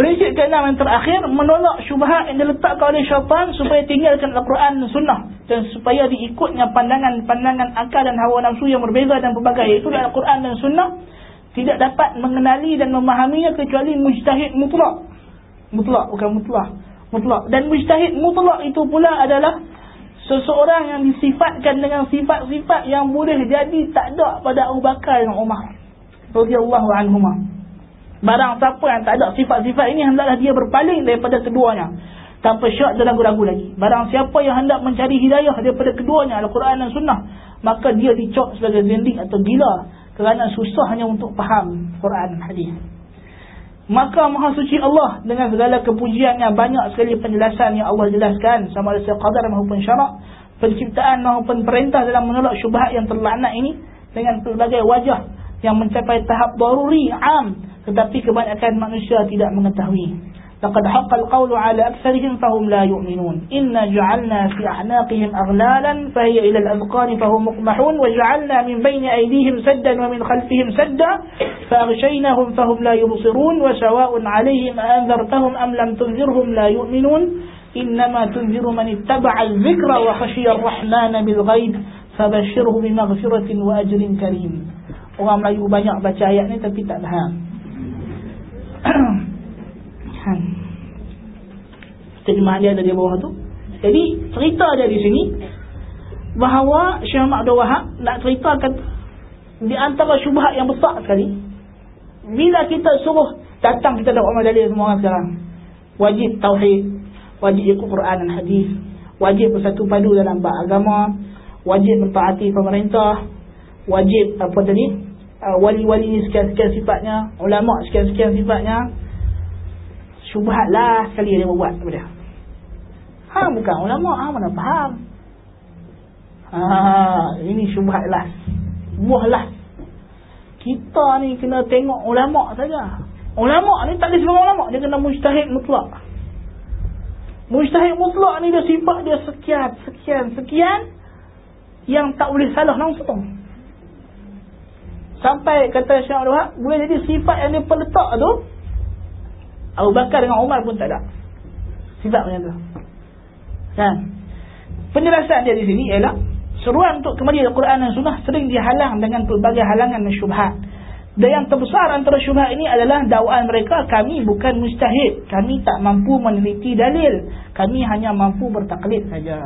Prinsip keenam yang terakhir menolak syubhat yang diletakkan oleh syaitan supaya tinggalkan Al-Quran dan Sunnah dan supaya diikutnya pandangan-pandangan akal dan hawa nafsu yang berbeza dan berbagai itulah Al-Quran dan Sunnah tidak dapat mengenali dan memahaminya kecuali mujtahid mutlak. Mutlak bukan mutlak. Mutlak. Dan mujtahid mutlak itu pula adalah seseorang yang disifatkan dengan sifat-sifat yang boleh jadi tak ada pada Abu Bakar dan Umar radhiyallahu anhumah Barang siapa yang tak ada sifat-sifat ini hendaklah dia berpaling daripada keduanya. Tanpa syak dan ragu-ragu lagi. Barang siapa yang hendak mencari hidayah daripada keduanya Al-Quran dan Sunnah. Maka dia dicok sebagai zindik atau gila. Kerana susah hanya untuk faham Quran Hadis. Maka Maha Suci Allah dengan segala kepujiannya banyak sekali penjelasan yang Allah jelaskan. Sama ada qadar maupun syarak. Penciptaan maupun perintah dalam menolak syubhat yang terlaknat ini. Dengan pelbagai wajah yang mencapai tahap daruri, am tetapi kebanyakan manusia tidak mengetahui laqad haqqal qawlu ala aktharihim fahum la yu'minun inna ja'alna fi a'naqihim aghlalan fahiya ila al-adqani fahum muqmahun wa ja'alna min bayni aydihim saddan wa min khalfihim sadda fa'aghshaynahum fahum la yubsirun wa sawa'un 'alayhim anzartahum am lam tunzirhum la yu'minun al-dhikra wa khashiya ar-rahmana bil ghaib fabashshirhu bi maghfiratin wa ajrin karim Orang Melayu banyak baca ayat ni tapi tak faham. Terjemah dia ada di bawah tu. Jadi cerita dia di sini Bahawa Muhammad Abdul Wahab Nak ceritakan Di antara syubhat yang besar sekali Bila kita suruh Datang kita dapat amal dalil semua orang sekarang. Wajib Tauhid Wajib ikut Quran dan Hadis Wajib bersatu padu dalam bak agama Wajib mentaati pemerintah Wajib apa tadi wali-wali ni sekian-sekian sifatnya ulama sekian-sekian sifatnya syubhat lah sekali dia buat kepada. Ha bukan ulama ha mana faham? Ha ini syubhat lah buah lah kita ni kena tengok ulama saja. Ulama ni tak ada sebagai ulama dia kena mujtahid mutlak. Mujtahid mutlak ni dia sifat dia sekian sekian sekian yang tak boleh salah langsung Sampai kata Syekh Abdul Wahab Boleh jadi sifat yang dia peletak tu Abu Bakar dengan Umar pun tak ada. Sifat macam tu. Kan? Penjelasan dia di sini ialah Seruan untuk kembali Al-Quran dan Sunnah Sering dihalang dengan pelbagai halangan dan syubhat. Dan yang terbesar antara syubhat ini adalah Dakwaan mereka Kami bukan mustahid Kami tak mampu meneliti dalil. Kami hanya mampu bertaklid saja.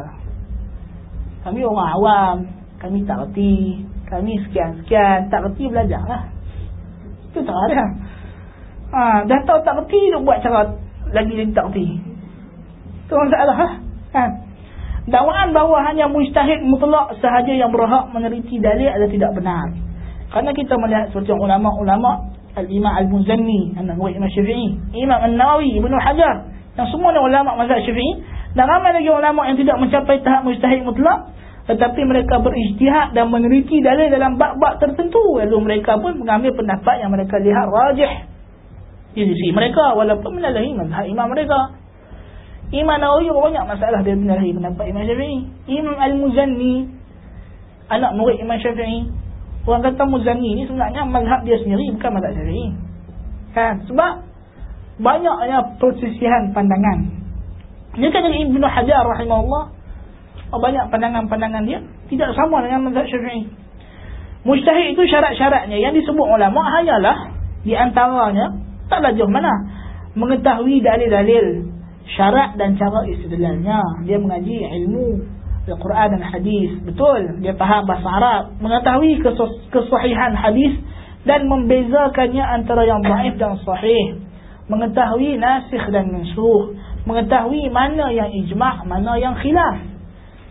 Kami orang awam. Kami tak reti kami sekian-sekian tak reti belajar lah itu tak ada. Ha, dah tahu tak reti dia buat cara lagi dia tak reti. Itu masalah lah ha. dakwaan bahawa hanya mujtahid mutlak sahaja yang berhak meneliti dalil adalah tidak benar. Kerana kita melihat seperti ulama-ulama Al-Imam Al-Muzanni Imam Syafi'i Imam Al-Nawawi Ibn Hajar yang semua ulama mazhab Syafi'i dan ramai lagi ulama yang tidak mencapai tahap mujtahid mutlak tetapi mereka berijtihad dan meneliti dalil dalam bab-bab tertentu. Lalu mereka pun mengambil pendapat yang mereka lihat rajih. Di sisi mereka walaupun menyalahi mazhab imam mereka. Imam Nawawi banyak masalah dia menyalahi pendapat Imam Syafi'i. Imam Al-Muzanni anak murid Imam Syafi'i. Orang kata Muzanni ni sebenarnya mazhab dia sendiri bukan mazhab Syafi'i. Kan? Sebab banyaknya persisihan pandangan. Dia kata Ibn Hajar rahimahullah banyak pandangan-pandangan dia. Tidak sama dengan mazhab syafi'i. Mujtahid itu syarat-syaratnya. Yang disebut ulama hanyalah di antaranya taklah jauh mana mengetahui dalil-dalil syarat dan cara istidlalnya. Dia mengaji ilmu Al-Quran dan hadis. Betul. Dia faham bahasa Arab. Mengetahui kesahihan hadis dan membezakannya antara yang baif dan sahih. Mengetahui nasikh dan mansuh mengetahui mana yang ijma' mana yang khilaf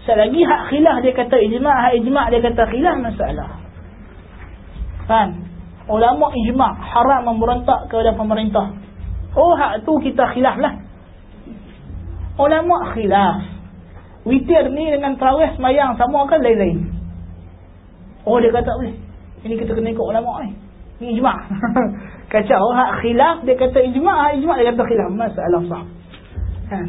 Selagi hak khilaf dia kata ijma' Hak ijma' dia kata khilaf masalah. Kan Ulama' ijma' haram memberontak kepada pemerintah. Oh hak tu kita khilaf lah. Ulama' khilaf. Witir ni dengan terawih semayang sama kan lain-lain? Oh dia kata boleh Ini kita kena ikut ulama' ni. Ni ijma' Kacau. Hak khilaf dia kata ijma' Hak ijma' dia kata khilaf. Masalah sah Kan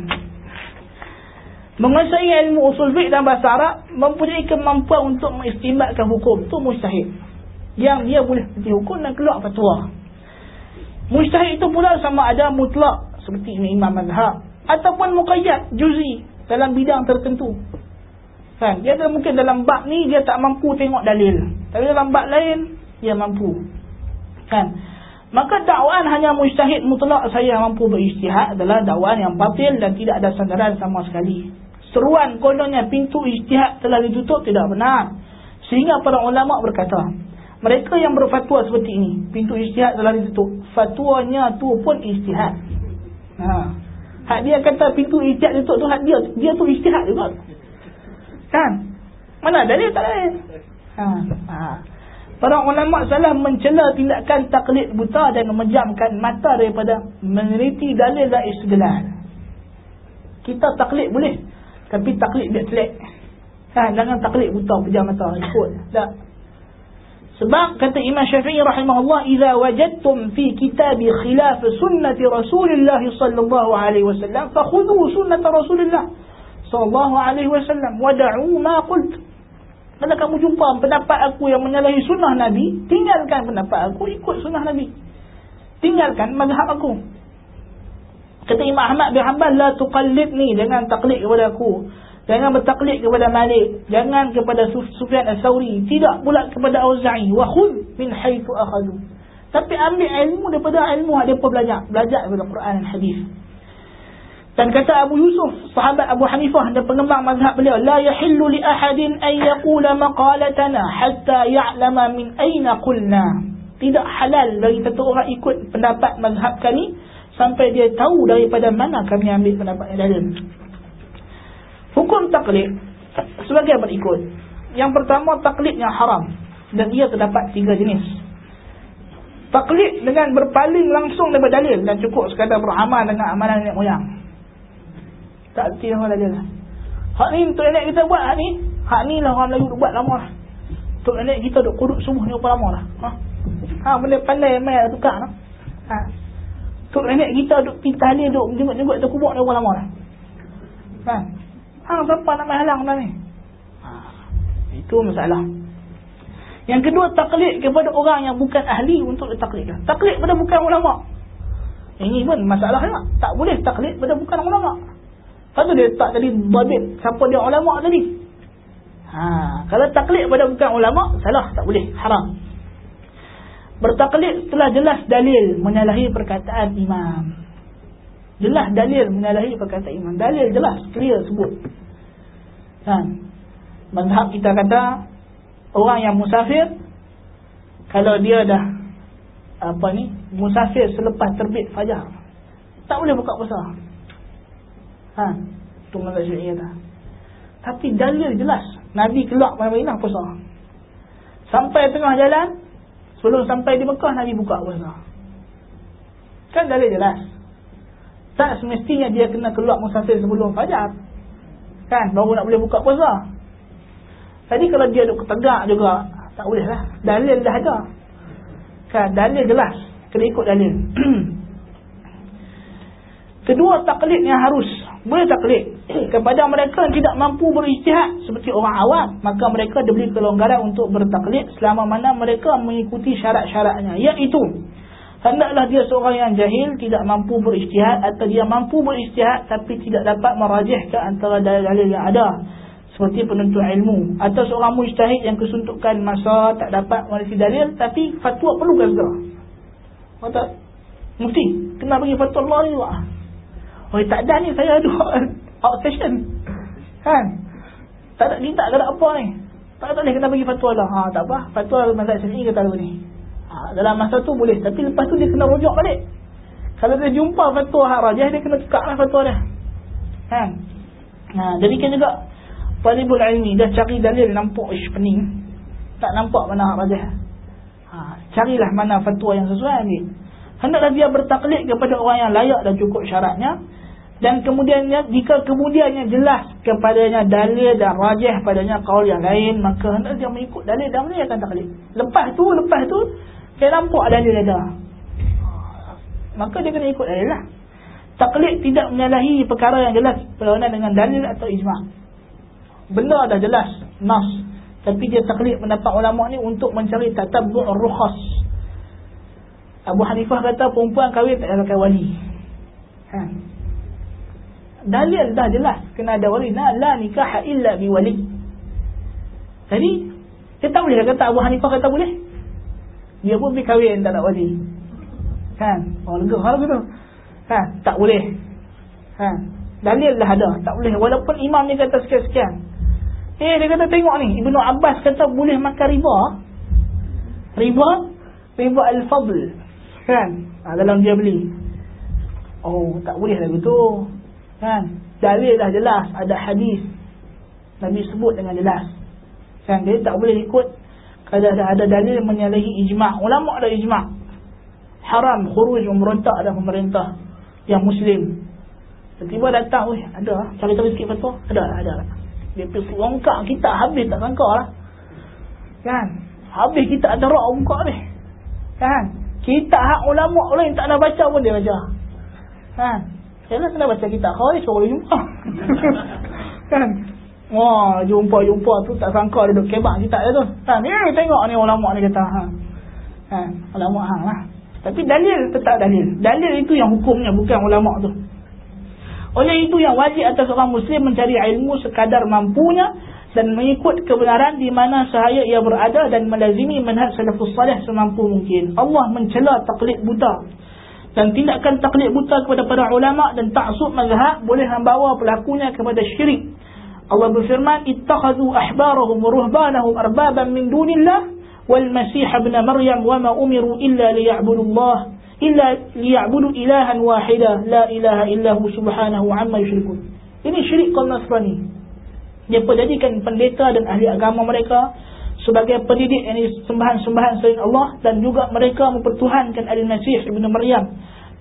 menguasai ilmu usul fiqh dan bahasa Arab mempunyai kemampuan untuk mengistimbatkan hukum itu mustahil yang dia boleh pergi hukum dan keluar fatwa Mujtahid itu pula sama ada mutlak seperti imam mazhab ataupun muqayyad juzi dalam bidang tertentu. Kan? Dia ada mungkin dalam bab ni dia tak mampu tengok dalil. Tapi dalam bab lain dia mampu. Kan? Maka dakwaan hanya mujtahid mutlak saya mampu berijtihad adalah dakwaan yang batil dan tidak ada sandaran sama sekali. Seruan kononnya pintu ijtihad telah ditutup tidak benar. Sehingga para ulama berkata, mereka yang berfatwa seperti ini pintu ijtihad telah ditutup. Fatwanya tu pun ijtihad. Ha. Hak dia kata pintu ijtihad ditutup tu hak dia. Dia tu ijtihad juga. Kan? Mana dalil tak lain? Ha. Ha para ulama salah mencela tindakan taklid buta dan memejamkan mata daripada meneliti dalil dan istidlal kita taklid boleh tapi taklid dia telek ha jangan taklid buta pejam mata ikut. Tak. Sebab kata Imam Syafi'i rahimahullah, "Idza wajadtum fi kitab khilaf sunnati Rasulillah sallallahu alaihi wasallam, fakhudhu sunnat Rasulillah sallallahu alaihi wasallam wa da'u ma qult." Kalau kamu jumpa pendapat aku yang menyalahi sunnah Nabi, tinggalkan pendapat aku, ikut sunnah Nabi. Tinggalkan mazhab aku. Kata Imam Ahmad bin Hanbal, "La tuqallidni, jangan taklid kepada aku." Jangan bertaklid kepada Malik, jangan kepada Sufyan Ats-Tsauri, tidak pula kepada Auza'i. Wa khudh min haitsu akhadhu. Tapi ambil ilmu daripada ilmu yang belajar, belajar daripada Quran dan hadis. Dan kata Abu Yusuf, sahabat Abu Hanifah dan pengembang mazhab beliau, la yahillu li ahadin an yaqula maqalatana hatta ya'lama min aina qulna. Tidak halal bagi satu orang ikut pendapat mazhab kami sampai dia tahu daripada mana kami ambil pendapat yang lain. Hukum taklid sebagai berikut. Yang pertama taklid yang haram dan ia terdapat tiga jenis. Taklid dengan berpaling langsung daripada dalil dan cukup sekadar beramal dengan amalan nenek moyang. Tak erti orang dalil. Hak ni untuk nenek kita buat hak ni. Hak ni lah orang Melayu buat lama lah. Untuk nenek kita duk kuduk subuh ni berapa lama lah. Ha? Ha, benda pandai main lah tukar lah. Ha? Untuk nenek kita duk pintar ni duk jenguk-jenguk tu kubuk ni berapa lama lah. Ha? Hang siapa nak menghalang dah ni? Ha, itu masalah. Yang kedua, taklid kepada orang yang bukan ahli untuk ditaklidkan. Taklid pada bukan ulama. Ini pun masalah juga. Tak boleh taklid pada bukan ulama. Lepas dia tak tadi babit siapa dia ulama tadi. Ha, kalau taklid pada bukan ulama, salah. Tak boleh. Haram. Bertaklid telah jelas dalil menyalahi perkataan imam. Jelas dalil menyalahi perkataan imam. Dalil jelas, clear sebut. Kan? Mazhab kita kata orang yang musafir kalau dia dah apa ni, musafir selepas terbit fajar. Tak boleh buka puasa. Ha, tu mazhab Syiah kata. Tapi dalil jelas, Nabi keluar dari Madinah puasa. Sampai tengah jalan, sebelum sampai di Mekah Nabi buka puasa. Kan dalil jelas. Tak semestinya dia kena keluar musafir sebelum fajar. Kan? Baru nak boleh buka puasa. Tadi kalau dia duduk tegak juga, tak boleh lah. Dalil dah ada. Kan? Dalil jelas. Kena ikut dalil. Kedua taklid yang harus. Boleh taklid. Kepada mereka yang tidak mampu berijtihad seperti orang awam. Maka mereka diberi kelonggaran untuk bertaklid selama mana mereka mengikuti syarat-syaratnya. Iaitu hendaklah dia seorang yang jahil tidak mampu berijtihad atau dia mampu berijtihad tapi tidak dapat merajihkan antara dalil-dalil yang ada seperti penuntut ilmu atau seorang mujtahid yang kesuntukan masa tak dapat merisi dalil tapi fatwa perlu segera kata mufti kena bagi fatwa Allah ni wah oh tak ada ni saya ada out session kan? Tak ada ni tak ada apa ni. Tak ada ni kena bagi fatwa lah. Ha, tak apa. Fatwa mazhab syafi'i kata ni? Ha, dalam masa tu boleh. Tapi lepas tu dia kena rujuk balik. Kalau dia jumpa fatwa hak rajah dia kena tukar lah fatwa dia. Kan? Ha, jadi kan juga talibul ilmi dah cari dalil nampak ish pening. Tak nampak mana hak rajah. Ha, carilah mana fatwa yang sesuai ambil. Hendaklah dia bertaklid kepada orang yang layak dan cukup syaratnya dan kemudiannya jika kemudiannya jelas kepadanya dalil dan rajah padanya kaul yang lain maka hendak dia mengikut dalil dan dia akan taklid lepas tu lepas tu saya nampak dalil ada. Maka dia kena ikut dalil lah. Taklid tidak menyalahi perkara yang jelas berlawanan dengan dalil atau ijma'. Benda dah jelas, nas. Tapi dia taklid pendapat ulama ni untuk mencari tatabbu' rukhas. Abu Hanifah kata perempuan kahwin tak ada wali. Ha. Dalil dah jelas kena ada wali. Nah, la nikah illa bi wali. Jadi, kita boleh kata Abu Hanifah kata boleh. Dia pun pergi kahwin tak ada wali. Kan? Oh, lega hal gitu. Ha, tak boleh. Ha. Dalil dah ada, tak boleh walaupun imam ni kata sekian-sekian. Eh dia kata tengok ni Ibnu Abbas kata boleh makan riba. Riba riba al-fadl. Kan? Ha, dalam dia beli. Oh, tak boleh lah begitu. Kan? Dalil dah jelas, ada hadis. Nabi sebut dengan jelas. Kan? Dia tak boleh ikut kalau ada, dalil menyalahi ijma'. Ulama ada ijma'. Haram khuruj memerontak ada pemerintah yang muslim. Tiba-tiba datang, weh, ada cari-cari sikit fatwa. Ada, ada. Dia pergi rongkak kita habis tak sangka lah. Kan? Habis kita ada rak rongkak ni. Kan? Kita hak ulama lain tak ada baca pun dia baca. Kan? Saya kena baca kita khawarij boleh jumpa. kan? Wah, jumpa-jumpa tu tak sangka dia duk kebak kita ya tu. Kan? Ni tengok ni ulama ni kata. Ha. Kan? Ulama hang lah. Tapi dalil tetap dalil. Dalil itu yang hukumnya bukan ulama tu. Oleh itu yang wajib atas orang muslim mencari ilmu sekadar mampunya dan mengikut kebenaran di mana sahaya ia berada dan melazimi manhaj salafus salih semampu mungkin. Allah mencela taklid buta dan tindakan taklid buta kepada para ulama dan taksub mazhab boleh membawa pelakunya kepada syirik. Allah berfirman ittakhadhu ahbarahum wa ruhbanahum arbaban min dunillah wal masih ibn maryam wa ma umiru illa liya'budu Allah illa liya'budu ilahan wahida la ilaha illahu subhanahu amma yushrikun ini syirik kaum Nasrani dia menjadikan pendeta dan ahli agama mereka sebagai pendidik yang sembahan-sembahan selain Allah dan juga mereka mempertuhankan Al-Masih Ibn Maryam.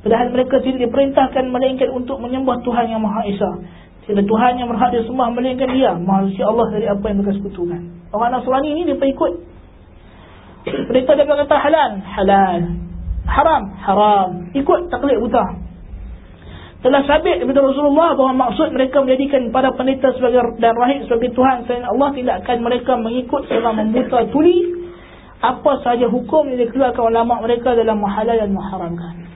Padahal mereka tidak diperintahkan melainkan untuk menyembah Tuhan yang Maha Esa. Tidak Tuhan yang berhak disembah melainkan dia Maha Allah dari apa yang mereka sekutukan. Orang Nasrani ini dia pengikut mereka dia kata halal halal. Haram haram. Ikut taklid buta telah sabit daripada Rasulullah bahawa maksud mereka menjadikan para pendeta sebagai dan rahib sebagai Tuhan selain Allah tidak akan mereka mengikut selama membuta tuli. Apa sahaja hukum yang dikeluarkan ulama mereka dalam mahalal dan mengharamkan.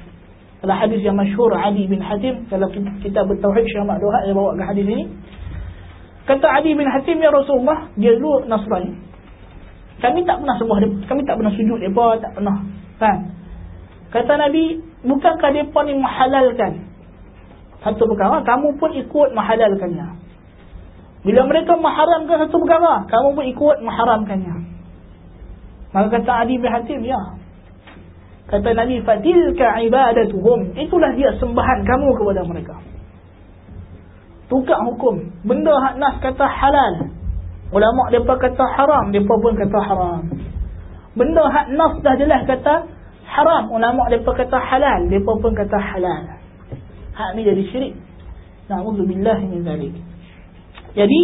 Dalam hadis yang masyhur Adi bin Hatim dalam kitab Tauhid Syekh Mak Doha dia bawa ke hadis ini. Kata Adi bin Hatim ya Rasulullah dia dulu Nasrani kami tak pernah sembah kami tak pernah sujud dia tak pernah. Kan? Kata Nabi, bukankah mereka ni menghalalkan satu perkara, kamu pun ikut menghalalkannya. Bila mereka mengharamkan satu perkara, kamu pun ikut mengharamkannya. Maka kata Adi bin Hatim, ya. Kata Nabi, fatilka ibadatuhum. Itulah dia sembahan kamu kepada mereka. Tukar hukum. Benda hak nas kata halal. Ulama' mereka kata haram, mereka pun kata haram. Benda hak nas dah jelas kata haram ulama depa kata halal depa pun kata halal hak ni jadi syirik. Naudzubillah min zalik. Jadi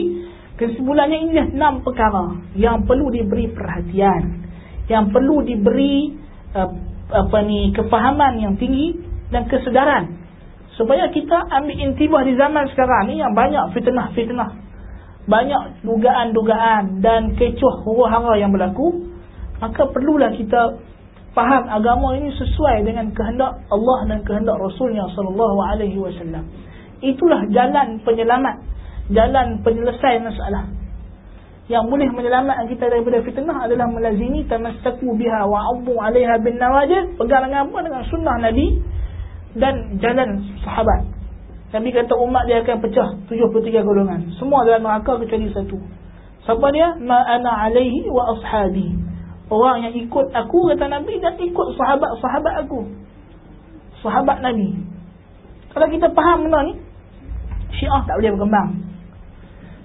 kesimpulannya ini enam perkara yang perlu diberi perhatian yang perlu diberi uh, apa ni kefahaman yang tinggi dan kesedaran supaya kita ambil intibah di zaman sekarang ni yang banyak fitnah-fitnah banyak dugaan-dugaan dan kecoh huru-hara yang berlaku maka perlulah kita faham agama ini sesuai dengan kehendak Allah dan kehendak Rasulnya sallallahu alaihi wasallam. Itulah jalan penyelamat, jalan penyelesaian masalah. Yang boleh menyelamatkan kita daripada fitnah adalah melazimi tamassaku biha wa 'addu 'alaiha bin nawajid, pegang dengan apa dengan sunnah Nabi dan jalan sahabat. Nabi kata umat dia akan pecah 73 golongan. Semua dalam neraka kecuali satu. Siapa dia? Ma ana 'alaihi wa ashabi. Orang yang ikut aku kata Nabi dan ikut sahabat-sahabat aku. Sahabat Nabi. Kalau kita faham benda ni, Syiah tak boleh berkembang.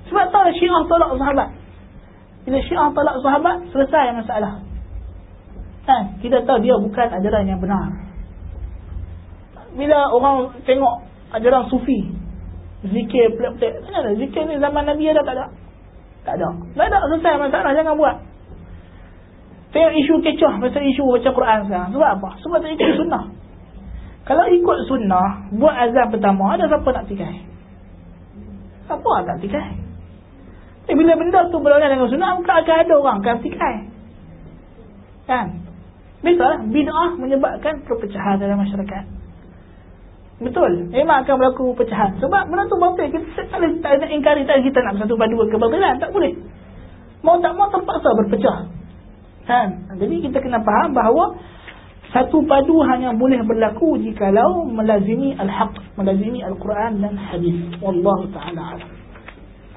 Sebab tahu Syiah tolak sahabat. Bila Syiah tolak sahabat, selesai masalah. Kan? Kita tahu dia bukan ajaran yang benar. Bila orang tengok ajaran sufi, zikir pelik-pelik, tak ada. Zikir ni zaman Nabi ada tak ada? Tak ada. Tak ada, selesai masalah, jangan buat. Tengok isu kecoh pasal isu baca Quran sekarang. Sebab apa? Sebab tak ikut sunnah. Kalau ikut sunnah, buat azab pertama, ada siapa nak tikai? Siapa nak tikai? Eh, bila benda tu berlawanan dengan sunnah, maka akan ada orang akan tikai. Kan? Betul bid'ah menyebabkan perpecahan dalam masyarakat. Betul. Memang akan berlaku perpecahan. Sebab benda tu batil. Kita tak boleh tak nak ingkari tak kita nak bersatu padu kebatilan. Tak boleh. Mau tak mau terpaksa berpecah. Kan? Jadi kita kena faham bahawa satu padu hanya boleh berlaku jikalau melazimi al-haq, melazimi al-Quran dan hadis. Wallahu taala alam.